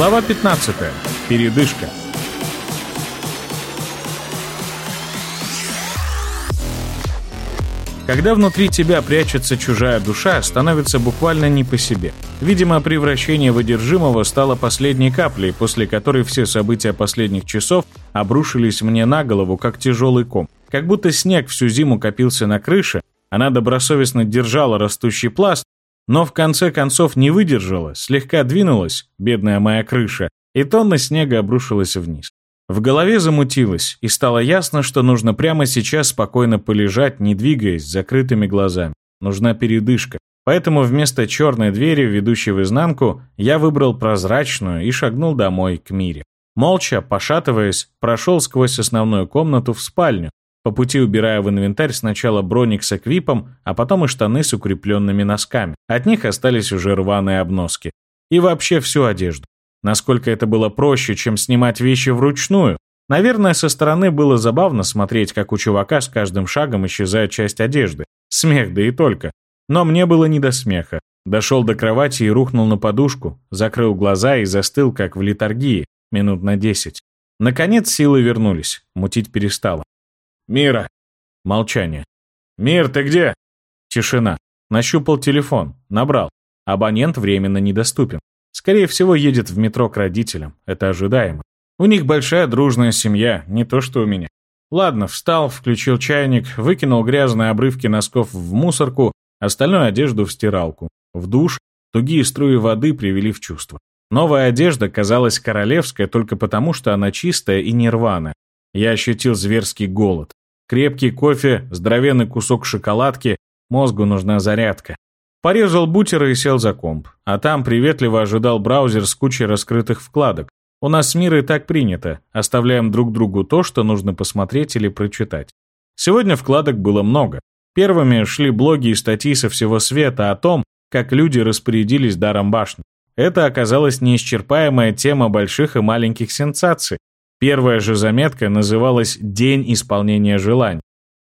Глава 15. Передышка. Когда внутри тебя прячется чужая душа, становится буквально не по себе. Видимо, превращение в одержимого стало последней каплей, после которой все события последних часов обрушились мне на голову, как тяжелый ком. Как будто снег всю зиму копился на крыше, она добросовестно держала растущий пласт, но в конце концов не выдержала, слегка двинулась, бедная моя крыша, и тонна снега обрушилась вниз. В голове замутилось, и стало ясно, что нужно прямо сейчас спокойно полежать, не двигаясь, с закрытыми глазами. Нужна передышка. Поэтому вместо черной двери, ведущей в изнанку, я выбрал прозрачную и шагнул домой, к Мире. Молча, пошатываясь, прошел сквозь основную комнату в спальню, по пути убирая в инвентарь сначала броник с эквипом, а потом и штаны с укрепленными носками. От них остались уже рваные обноски. И вообще всю одежду. Насколько это было проще, чем снимать вещи вручную. Наверное, со стороны было забавно смотреть, как у чувака с каждым шагом исчезает часть одежды. Смех, да и только. Но мне было не до смеха. Дошел до кровати и рухнул на подушку, закрыл глаза и застыл, как в литургии, минут на десять. Наконец силы вернулись, мутить перестало. «Мира!» Молчание. «Мир, ты где?» Тишина. Нащупал телефон, набрал. Абонент временно недоступен. Скорее всего, едет в метро к родителям. Это ожидаемо. У них большая дружная семья, не то что у меня. Ладно, встал, включил чайник, выкинул грязные обрывки носков в мусорку, остальную одежду в стиралку. В душ тугие струи воды привели в чувство. Новая одежда казалась королевской только потому, что она чистая и нерваная. Я ощутил зверский голод. Крепкий кофе, здоровенный кусок шоколадки, мозгу нужна зарядка. Порезал бутеры и сел за комп. А там приветливо ожидал браузер с кучей раскрытых вкладок. У нас с мирой так принято. Оставляем друг другу то, что нужно посмотреть или прочитать. Сегодня вкладок было много. Первыми шли блоги и статьи со всего света о том, как люди распорядились даром башни. Это оказалась неисчерпаемая тема больших и маленьких сенсаций. Первая же заметка называлась «День исполнения желаний».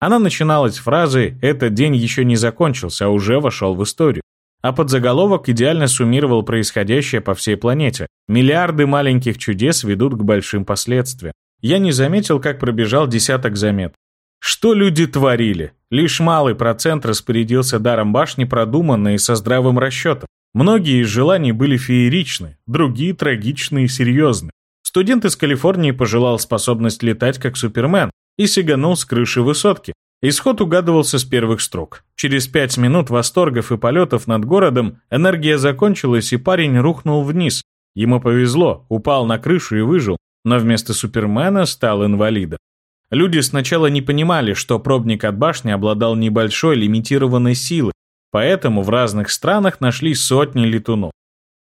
Она начиналась фразой «Этот день еще не закончился, а уже вошел в историю». А подзаголовок идеально суммировал происходящее по всей планете. Миллиарды маленьких чудес ведут к большим последствиям. Я не заметил, как пробежал десяток замет. Что люди творили? Лишь малый процент распорядился даром башни продуманно и со здравым расчетом. Многие из желаний были фееричны, другие трагичны и серьезны. Студент из Калифорнии пожелал способность летать как Супермен, и сиганул с крыши высотки. Исход угадывался с первых строк. Через пять минут восторгов и полетов над городом энергия закончилась, и парень рухнул вниз. Ему повезло, упал на крышу и выжил, но вместо Супермена стал инвалидом. Люди сначала не понимали, что пробник от башни обладал небольшой лимитированной силой, поэтому в разных странах нашли сотни летунов.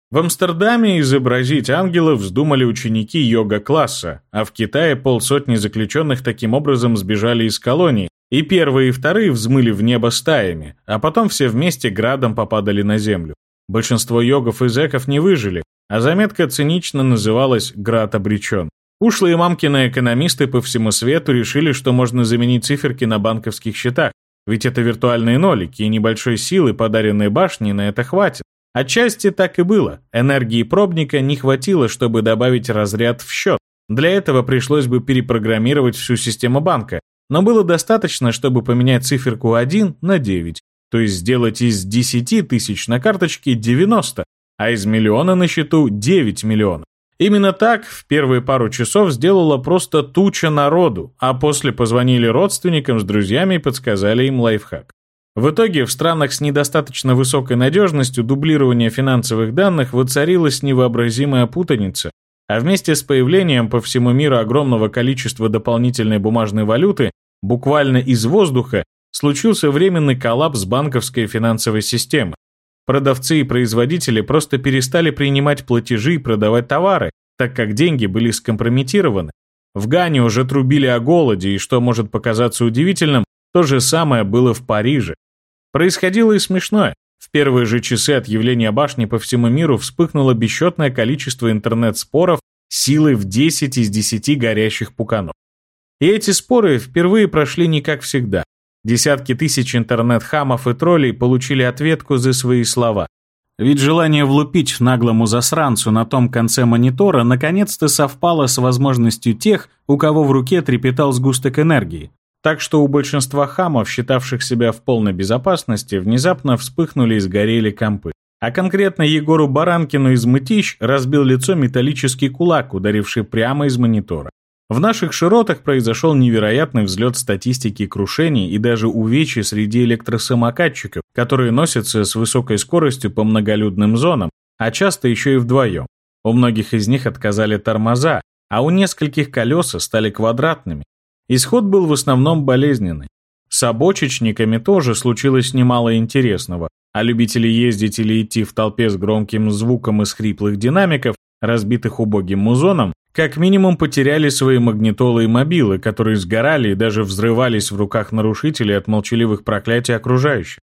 В Амстердаме изобразить ангелов вздумали ученики йога-класса, а в Китае полсотни заключенных таким образом сбежали из колонии, и первые и вторые взмыли в небо стаями, а потом все вместе градом попадали на землю. Большинство йогов и зэков не выжили, а заметка цинично называлась «Град обречен». Ушлые мамкины экономисты по всему свету решили, что можно заменить циферки на банковских счетах, ведь это виртуальные нолики, и небольшой силы, подаренной башней, на это хватит. Отчасти так и было. Энергии пробника не хватило, чтобы добавить разряд в счет. Для этого пришлось бы перепрограммировать всю систему банка. Но было достаточно, чтобы поменять циферку 1 на 9. То есть сделать из 10 тысяч на карточке 90, а из миллиона на счету 9 миллионов. Именно так в первые пару часов сделала просто туча народу, а после позвонили родственникам с друзьями и подсказали им лайфхак. В итоге в странах с недостаточно высокой надежностью дублирования финансовых данных воцарилась невообразимая путаница, а вместе с появлением по всему миру огромного количества дополнительной бумажной валюты буквально из воздуха случился временный коллапс банковской финансовой системы. Продавцы и производители просто перестали принимать платежи и продавать товары, так как деньги были скомпрометированы. В Гане уже трубили о голоде, и что может показаться удивительным, то же самое было в Париже. Происходило и смешное. В первые же часы от явления башни по всему миру вспыхнуло бесчетное количество интернет-споров силой в 10 из 10 горящих пуканов. И эти споры впервые прошли не как всегда. Десятки тысяч интернет-хамов и троллей получили ответку за свои слова. Ведь желание влупить наглому засранцу на том конце монитора наконец-то совпало с возможностью тех, у кого в руке трепетал сгусток энергии. Так что у большинства хамов, считавших себя в полной безопасности, внезапно вспыхнули и сгорели компы. А конкретно Егору Баранкину из Мытищ разбил лицо металлический кулак, ударивший прямо из монитора. В наших широтах произошел невероятный взлет статистики крушений и даже увечий среди электросамокатчиков, которые носятся с высокой скоростью по многолюдным зонам, а часто еще и вдвоем. У многих из них отказали тормоза, а у нескольких колеса стали квадратными. Исход был в основном болезненный. С обочечниками тоже случилось немало интересного, а любители ездить или идти в толпе с громким звуком из хриплых динамиков, разбитых убогим музоном, как минимум потеряли свои магнитолы и мобилы, которые сгорали и даже взрывались в руках нарушителей от молчаливых проклятий окружающих.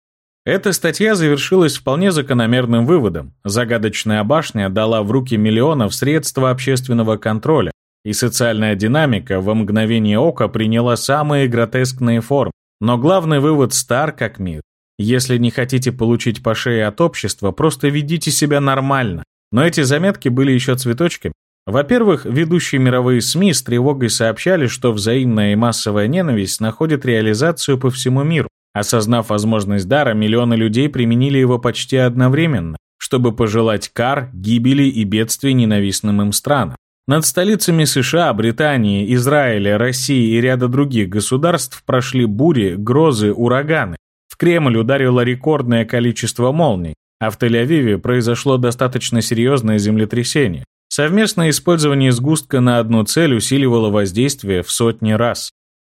Эта статья завершилась вполне закономерным выводом. Загадочная башня дала в руки миллионов средства общественного контроля, и социальная динамика во мгновение ока приняла самые гротескные формы. Но главный вывод стар как мир. Если не хотите получить по шее от общества, просто ведите себя нормально. Но эти заметки были еще цветочками. Во-первых, ведущие мировые СМИ с тревогой сообщали, что взаимная и массовая ненависть находит реализацию по всему миру. Осознав возможность дара, миллионы людей применили его почти одновременно, чтобы пожелать кар, гибели и бедствий ненавистным им странам. Над столицами США, Британии, Израиля, России и ряда других государств прошли бури, грозы, ураганы. В Кремль ударило рекордное количество молний, а в Тель-Авиве произошло достаточно серьезное землетрясение. Совместное использование сгустка на одну цель усиливало воздействие в сотни раз.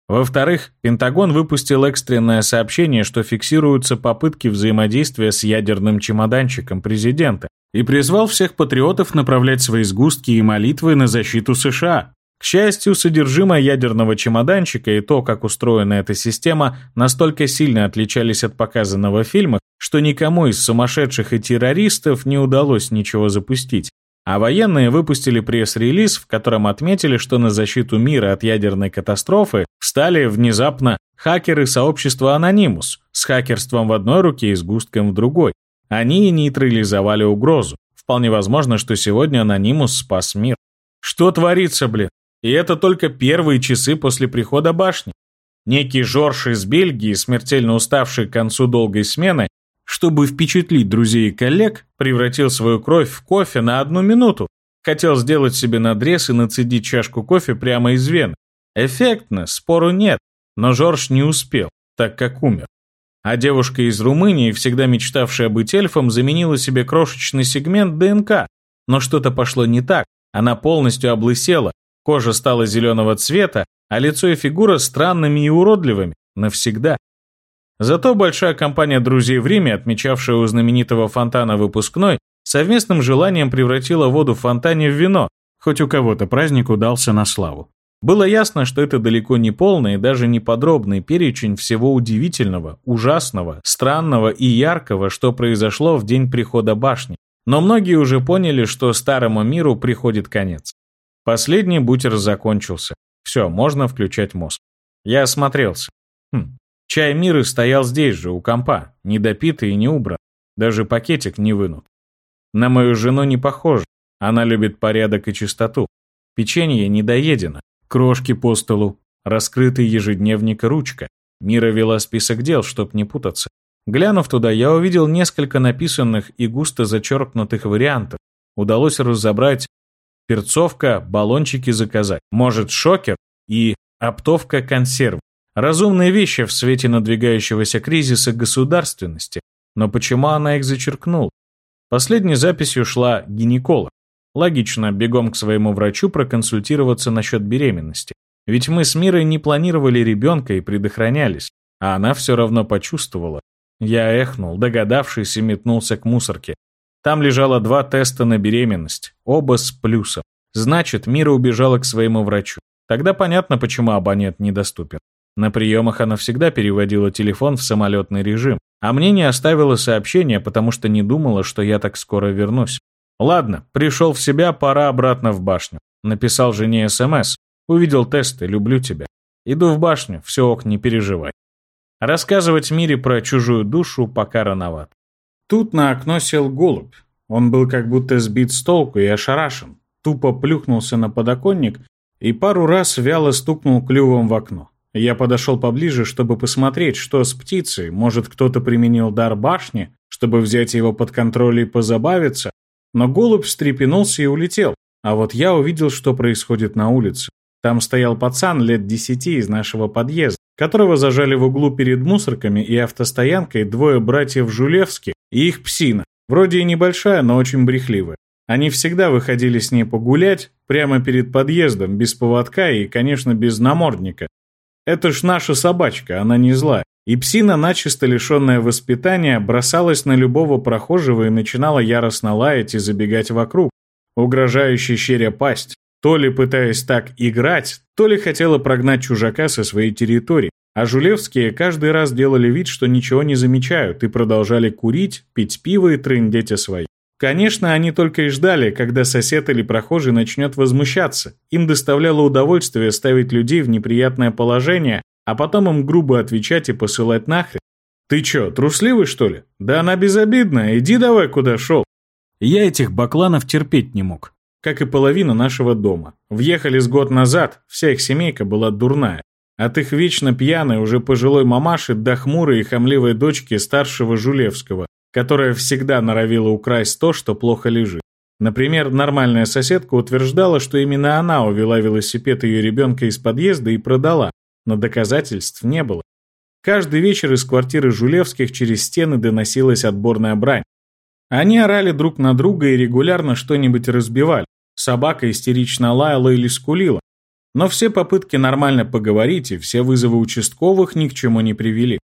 Во-вторых, Пентагон выпустил экстренное сообщение, что фиксируются попытки взаимодействия с ядерным чемоданчиком президента, и призвал всех патриотов направлять свои сгустки и молитвы на защиту США. К счастью, содержимое ядерного чемоданчика и то, как устроена эта система, настолько сильно отличались от показанного в фильмах, что никому из сумасшедших и террористов не удалось ничего запустить. А военные выпустили пресс-релиз, в котором отметили, что на защиту мира от ядерной катастрофы встали внезапно хакеры сообщества Anonymous с хакерством в одной руке и сгустком в другой. Они нейтрализовали угрозу. Вполне возможно, что сегодня Anonymous спас мир. Что творится, блин? И это только первые часы после прихода башни. Некий Жорж из Бельгии, смертельно уставший к концу долгой смены, чтобы впечатлить друзей и коллег, превратил свою кровь в кофе на одну минуту. Хотел сделать себе надрез и нацедить чашку кофе прямо из вены. Эффектно, спору нет, но Жорж не успел, так как умер. А девушка из Румынии, всегда мечтавшая быть эльфом, заменила себе крошечный сегмент ДНК. Но что-то пошло не так, она полностью облысела, кожа стала зеленого цвета, а лицо и фигура странными и уродливыми, навсегда. Зато большая компания друзей в Риме, отмечавшая у знаменитого фонтана выпускной, совместным желанием превратила воду в фонтане в вино, хоть у кого-то праздник удался на славу. Было ясно, что это далеко не полный и даже не подробный перечень всего удивительного, ужасного, странного и яркого, что произошло в день прихода башни. Но многие уже поняли, что старому миру приходит конец. Последний бутер закончился. Все, можно включать мозг. Я осмотрелся. Хм, Чай Миры стоял здесь же, у компа, недопитый и не убран. Даже пакетик не вынут. На мою жену не похоже. Она любит порядок и чистоту. Печенье недоедено. Крошки по столу. Раскрытый ежедневник и ручка. Мира вела список дел, чтоб не путаться. Глянув туда, я увидел несколько написанных и густо зачеркнутых вариантов. Удалось разобрать перцовка, баллончики заказать, может шокер и оптовка консерв. Разумные вещи в свете надвигающегося кризиса государственности, но почему она их зачеркнула? Последней записью шла гинеколог. Логично, бегом к своему врачу проконсультироваться насчет беременности. Ведь мы с Мирой не планировали ребенка и предохранялись, а она все равно почувствовала. Я эхнул, догадавшись, и метнулся к мусорке. Там лежало два теста на беременность, оба с плюсом. Значит, Мира убежала к своему врачу. Тогда понятно, почему абонент недоступен. На приемах она всегда переводила телефон в самолетный режим, а мне не оставила сообщения, потому что не думала, что я так скоро вернусь. Ладно, пришел в себя, пора обратно в башню. Написал жене СМС. Увидел тесты, люблю тебя. Иду в башню, все ок, не переживай. Рассказывать Мире про чужую душу пока рановато. Тут на окно сел голубь. Он был как будто сбит с толку и ошарашен. Тупо плюхнулся на подоконник и пару раз вяло стукнул клювом в окно. Я подошел поближе, чтобы посмотреть, что с птицей. Может, кто-то применил дар башни, чтобы взять его под контроль и позабавиться? Но голубь встрепенулся и улетел. А вот я увидел, что происходит на улице. Там стоял пацан лет десяти из нашего подъезда, которого зажали в углу перед мусорками и автостоянкой двое братьев Жулевски и их псина. Вроде и небольшая, но очень брехливая. Они всегда выходили с ней погулять, прямо перед подъездом, без поводка и, конечно, без намордника. Это ж наша собачка, она не злая. И псина, начисто лишенная воспитания, бросалась на любого прохожего и начинала яростно лаять и забегать вокруг, угрожающе щеря пасть, то ли пытаясь так играть, то ли хотела прогнать чужака со своей территории. А Жулевские каждый раз делали вид, что ничего не замечают, и продолжали курить, пить пиво и трындеть о своей. Конечно, они только и ждали, когда сосед или прохожий начнет возмущаться. Им доставляло удовольствие ставить людей в неприятное положение, а потом им грубо отвечать и посылать нахрен. «Ты чё, трусливый, что ли? Да она безобидная, иди давай куда шел». Я этих бакланов терпеть не мог, как и половина нашего дома. Въехали с год назад, вся их семейка была дурная. От их вечно пьяной, уже пожилой мамаши до хмурой и хамливой дочки старшего Жулевского, которая всегда норовила украсть то, что плохо лежит. Например, нормальная соседка утверждала, что именно она увела велосипед ее ребенка из подъезда и продала, но доказательств не было. Каждый вечер из квартиры Жулевских через стены доносилась отборная брань. Они орали друг на друга и регулярно что-нибудь разбивали. Собака истерично лаяла или скулила. Но все попытки нормально поговорить и все вызовы участковых ни к чему не привели.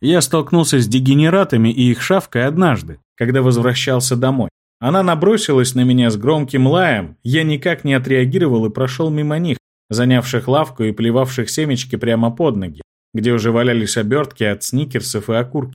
Я столкнулся с дегенератами и их шавкой однажды, когда возвращался домой. Она набросилась на меня с громким лаем, я никак не отреагировал и прошел мимо них, занявших лавку и плевавших семечки прямо под ноги, где уже валялись обертки от сникерсов и окурки.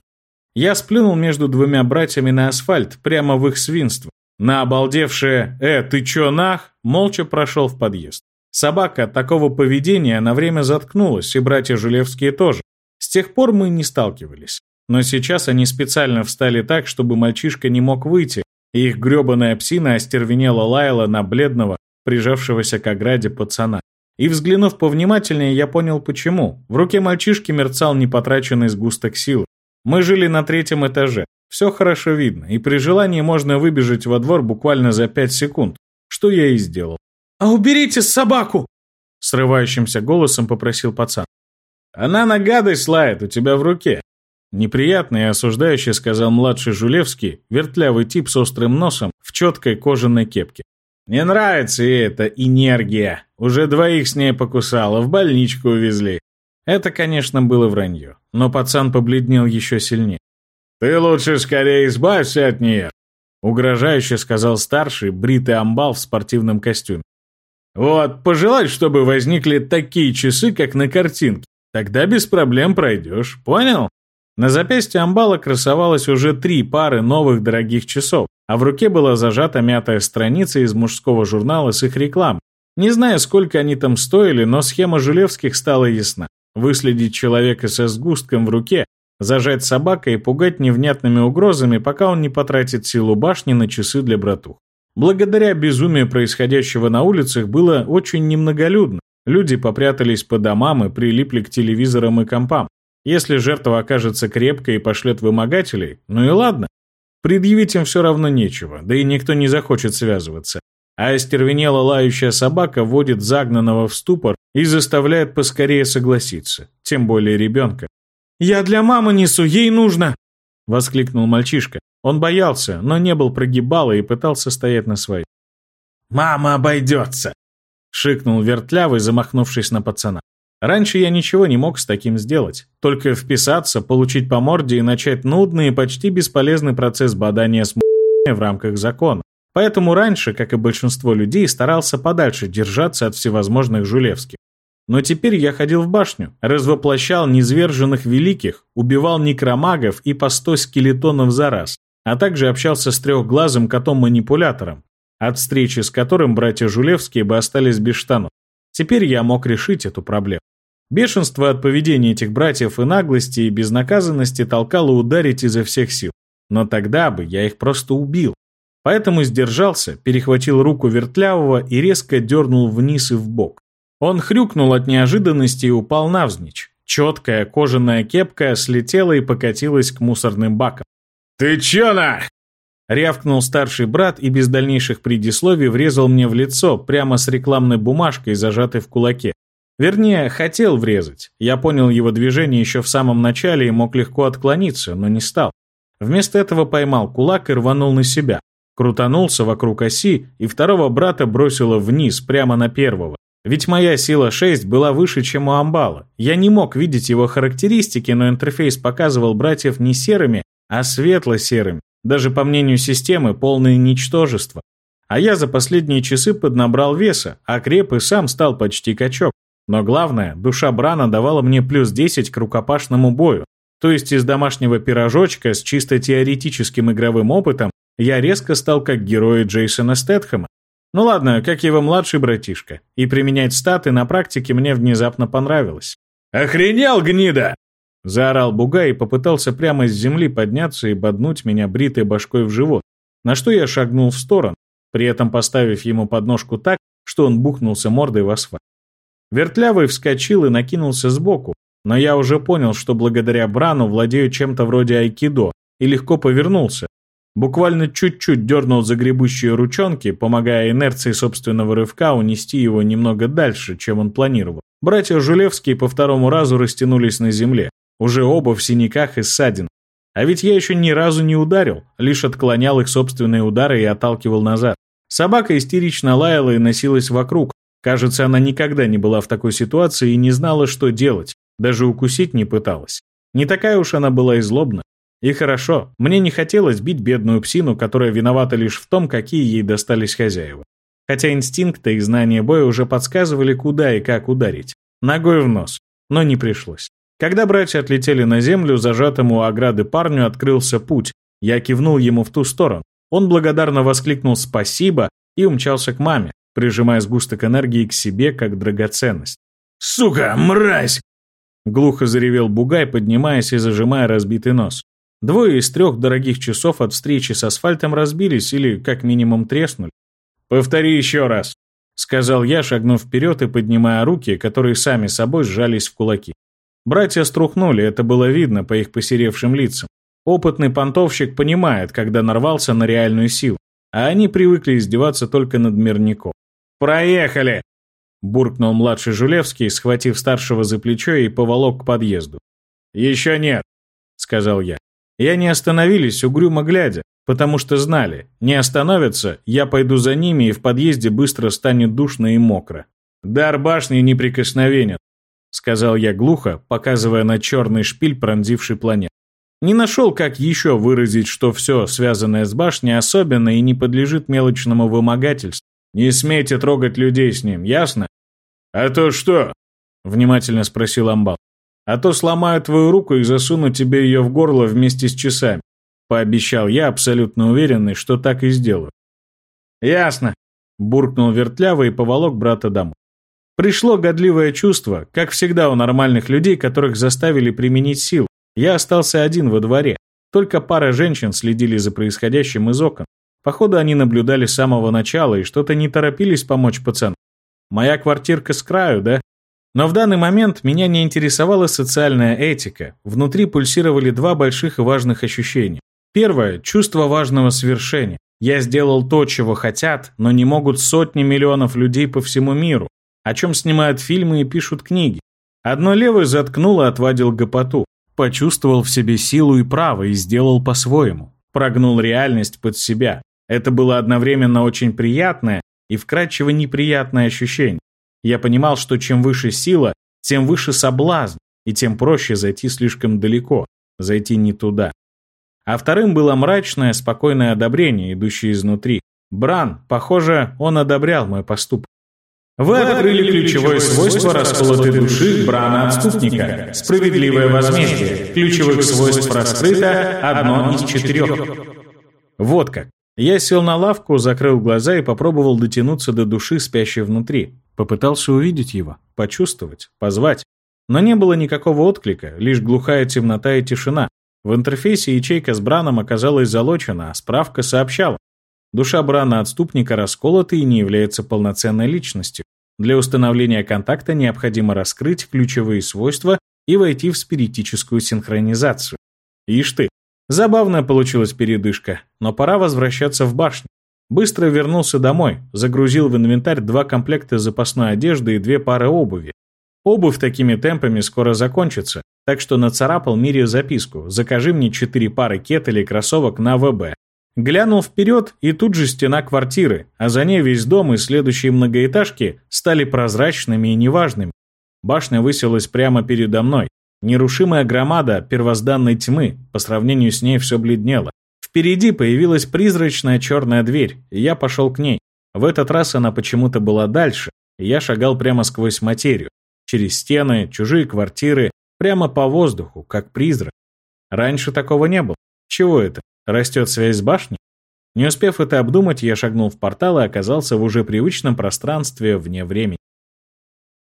Я сплюнул между двумя братьями на асфальт, прямо в их свинство. На обалдевшее «Э, ты чё нах?» молча прошел в подъезд. Собака от такого поведения на время заткнулась, и братья Жулевские тоже. С тех пор мы не сталкивались. Но сейчас они специально встали так, чтобы мальчишка не мог выйти, и их грёбаная псина остервенела лаяла на бледного, прижавшегося к ограде пацана. И взглянув повнимательнее, я понял почему. В руке мальчишки мерцал непотраченный сгусток силы. Мы жили на третьем этаже. Все хорошо видно, и при желании можно выбежать во двор буквально за пять секунд, что я и сделал. «А уберите собаку!» Срывающимся голосом попросил пацан. Она на гадость лает у тебя в руке. Неприятно и осуждающе сказал младший Жулевский, вертлявый тип с острым носом в четкой кожаной кепке. Не нравится ей эта энергия. Уже двоих с ней покусала, в больничку увезли. Это, конечно, было вранье, но пацан побледнел еще сильнее. «Ты лучше скорее избавься от нее», — угрожающе сказал старший, бритый амбал в спортивном костюме. «Вот, пожелай, чтобы возникли такие часы, как на картинке. Тогда без проблем пройдешь, понял? На запястье амбала красовалось уже три пары новых дорогих часов, а в руке была зажата мятая страница из мужского журнала с их реклам. Не знаю, сколько они там стоили, но схема Жилевских стала ясна. Выследить человека со сгустком в руке, зажать собака и пугать невнятными угрозами, пока он не потратит силу башни на часы для братух. Благодаря безумию происходящего на улицах было очень немноголюдно, Люди попрятались по домам и прилипли к телевизорам и компам. Если жертва окажется крепкой и пошлет вымогателей, ну и ладно. Предъявить им все равно нечего, да и никто не захочет связываться. А остервенела лающая собака вводит загнанного в ступор и заставляет поскорее согласиться, тем более ребенка. «Я для мамы несу, ей нужно!» — воскликнул мальчишка. Он боялся, но не был прогибало и пытался стоять на своей. «Мама обойдется!» Шикнул вертлявый, замахнувшись на пацана. Раньше я ничего не мог с таким сделать. Только вписаться, получить по морде и начать нудный и почти бесполезный процесс бадания с в рамках закона. Поэтому раньше, как и большинство людей, старался подальше держаться от всевозможных жулевских. Но теперь я ходил в башню, развоплощал низверженных великих, убивал некромагов и по сто скелетонов за раз, а также общался с трехглазым котом-манипулятором, от встречи с которым братья Жулевские бы остались без штанов. Теперь я мог решить эту проблему. Бешенство от поведения этих братьев и наглости и безнаказанности толкало ударить изо всех сил. но тогда бы я их просто убил. Поэтому сдержался, перехватил руку вертлявого и резко дернул вниз и в бок. Он хрюкнул от неожиданности и упал навзничь. Четкая кожаная кепка слетела и покатилась к мусорным бакам. «Ты чё на?» Рявкнул старший брат и без дальнейших предисловий врезал мне в лицо прямо с рекламной бумажкой, зажатой в кулаке. Вернее, хотел врезать. Я понял его движение еще в самом начале и мог легко отклониться, но не стал. Вместо этого поймал кулак и рванул на себя. Крутанулся вокруг оси, и второго брата бросило вниз, прямо на первого. Ведь моя сила 6 была выше, чем у Амбала. Я не мог видеть его характеристики, но интерфейс показывал братьев не серыми, а светло-серыми. Даже по мнению системы, полное ничтожество. А я за последние часы поднабрал веса, а креп и сам стал почти качок. Но главное, душа Брана давала мне плюс 10 к рукопашному бою. То есть из домашнего пирожочка с чисто теоретическим игровым опытом я резко стал как герой Джейсона Стэтхэма. Ну ладно, как его младший братишка. И применять статы на практике мне внезапно понравилось. «Охренел, гнида!» Заорал Бугай и попытался прямо с земли подняться и боднуть меня бритой башкой в живот, на что я шагнул в сторону, при этом поставив ему подножку так, что он бухнулся мордой в асфальт. Вертлявый вскочил и накинулся сбоку, но я уже понял, что благодаря Брану владею чем-то вроде айкидо, и легко повернулся. Буквально чуть-чуть дернул за гребущие ручонки, помогая инерции собственного рывка унести его немного дальше, чем он планировал. Братья Жулевские по второму разу растянулись на земле, уже оба в синяках и ссадин. А ведь я еще ни разу не ударил, лишь отклонял их собственные удары и отталкивал назад. Собака истерично лаяла и носилась вокруг. Кажется, она никогда не была в такой ситуации и не знала, что делать. Даже укусить не пыталась. Не такая уж она была и злобна. И хорошо, мне не хотелось бить бедную псину, которая виновата лишь в том, какие ей достались хозяева. Хотя инстинкты и знания боя уже подсказывали, куда и как ударить. Ногой в нос. Но не пришлось. Когда братья отлетели на землю, зажатому у ограды парню открылся путь. Я кивнул ему в ту сторону. Он благодарно воскликнул «спасибо» и умчался к маме, прижимая сгусток энергии к себе как драгоценность. «Сука, мразь!» Глухо заревел Бугай, поднимаясь и зажимая разбитый нос. Двое из трех дорогих часов от встречи с асфальтом разбились или, как минимум, треснули. «Повтори еще раз», — сказал я, шагнув вперед и поднимая руки, которые сами собой сжались в кулаки. Братья струхнули, это было видно по их посеревшим лицам. Опытный понтовщик понимает, когда нарвался на реальную силу, а они привыкли издеваться только над мирником. «Проехали!» – буркнул младший Жулевский, схватив старшего за плечо и поволок к подъезду. «Еще нет», – сказал я. И они остановились, угрюмо глядя, потому что знали, не остановятся, я пойду за ними, и в подъезде быстро станет душно и мокро. Дар башни неприкосновенен, сказал я глухо, показывая на черный шпиль, пронзивший планету. Не нашел, как еще выразить, что все, связанное с башней, особенно и не подлежит мелочному вымогательству. Не смейте трогать людей с ним, ясно? А то что? Внимательно спросил Амбал. А то сломаю твою руку и засуну тебе ее в горло вместе с часами. Пообещал я, абсолютно уверенный, что так и сделаю. Ясно. Буркнул вертлявый и поволок брата домой. Пришло годливое чувство, как всегда у нормальных людей, которых заставили применить силу. Я остался один во дворе. Только пара женщин следили за происходящим из окон. Походу, они наблюдали с самого начала и что-то не торопились помочь пацану. Моя квартирка с краю, да? Но в данный момент меня не интересовала социальная этика. Внутри пульсировали два больших и важных ощущения. Первое – чувство важного свершения. Я сделал то, чего хотят, но не могут сотни миллионов людей по всему миру о чем снимают фильмы и пишут книги. Одно левое заткнул и отвадил гопоту. Почувствовал в себе силу и право и сделал по-своему. Прогнул реальность под себя. Это было одновременно очень приятное и вкрадчиво неприятное ощущение. Я понимал, что чем выше сила, тем выше соблазн, и тем проще зайти слишком далеко, зайти не туда. А вторым было мрачное, спокойное одобрение, идущее изнутри. Бран, похоже, он одобрял мой поступок. Вы открыли ключевое свойство расколотой души Брана Отступника. Справедливое возмездие. Ключевых свойств раскрыто одно из четырех. Вот как. Я сел на лавку, закрыл глаза и попробовал дотянуться до души, спящей внутри. Попытался увидеть его, почувствовать, позвать. Но не было никакого отклика, лишь глухая темнота и тишина. В интерфейсе ячейка с Браном оказалась залочена, а справка сообщала. Душа Брана-отступника расколота и не является полноценной личностью. Для установления контакта необходимо раскрыть ключевые свойства и войти в спиритическую синхронизацию. Ишь ты, забавная получилась передышка, но пора возвращаться в башню. Быстро вернулся домой, загрузил в инвентарь два комплекта запасной одежды и две пары обуви. Обувь такими темпами скоро закончится, так что нацарапал Мире записку «Закажи мне четыре пары кет или кроссовок на ВБ». Глянул вперед, и тут же стена квартиры, а за ней весь дом и следующие многоэтажки стали прозрачными и неважными. Башня высилась прямо передо мной. Нерушимая громада первозданной тьмы, по сравнению с ней все бледнело. Впереди появилась призрачная черная дверь, и я пошел к ней. В этот раз она почему-то была дальше, и я шагал прямо сквозь материю, через стены, чужие квартиры, прямо по воздуху, как призрак. Раньше такого не было. Чего это? Растет связь с башней? Не успев это обдумать, я шагнул в портал и оказался в уже привычном пространстве вне времени.